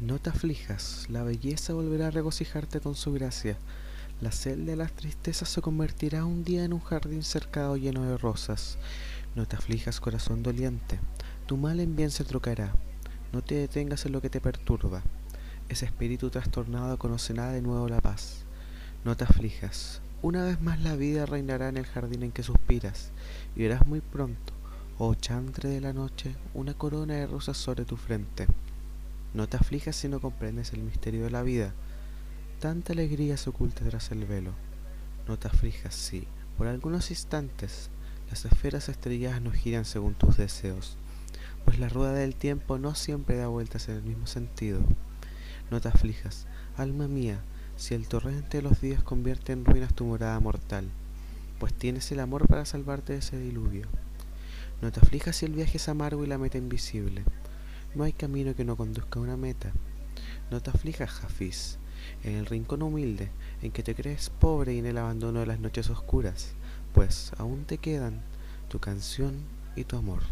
No te aflijas, la belleza volverá a regocijarte con su gracia. La celda de las tristezas se convertirá un día en un jardín cercado lleno de rosas. No te aflijas, corazón doliente, tu mal en bien se trocará. No te detengas en lo que te perturba. Ese espíritu trastornado conocerá de nuevo la paz. No te aflijas, una vez más la vida reinará en el jardín en que suspiras, y verás muy pronto, oh chantre de la noche, una corona de rosas sobre tu frente. No te aflijas si no comprendes el misterio de la vida. Tanta alegría se oculta tras el velo. No te aflijas si, por algunos instantes, las esferas estrelladas no giran según tus deseos, pues la rueda del tiempo no siempre da vueltas en el mismo sentido. No te aflijas, alma mía, si el torrente de los días convierte en ruinas tu morada mortal, pues tienes el amor para salvarte de ese diluvio. No te aflijas si el viaje es amargo y la meta invisible, no hay camino que no conduzca a una meta. No te aflijas, Jafis, en el rincón humilde, en que te crees pobre y en el abandono de las noches oscuras, pues aún te quedan tu canción y tu amor.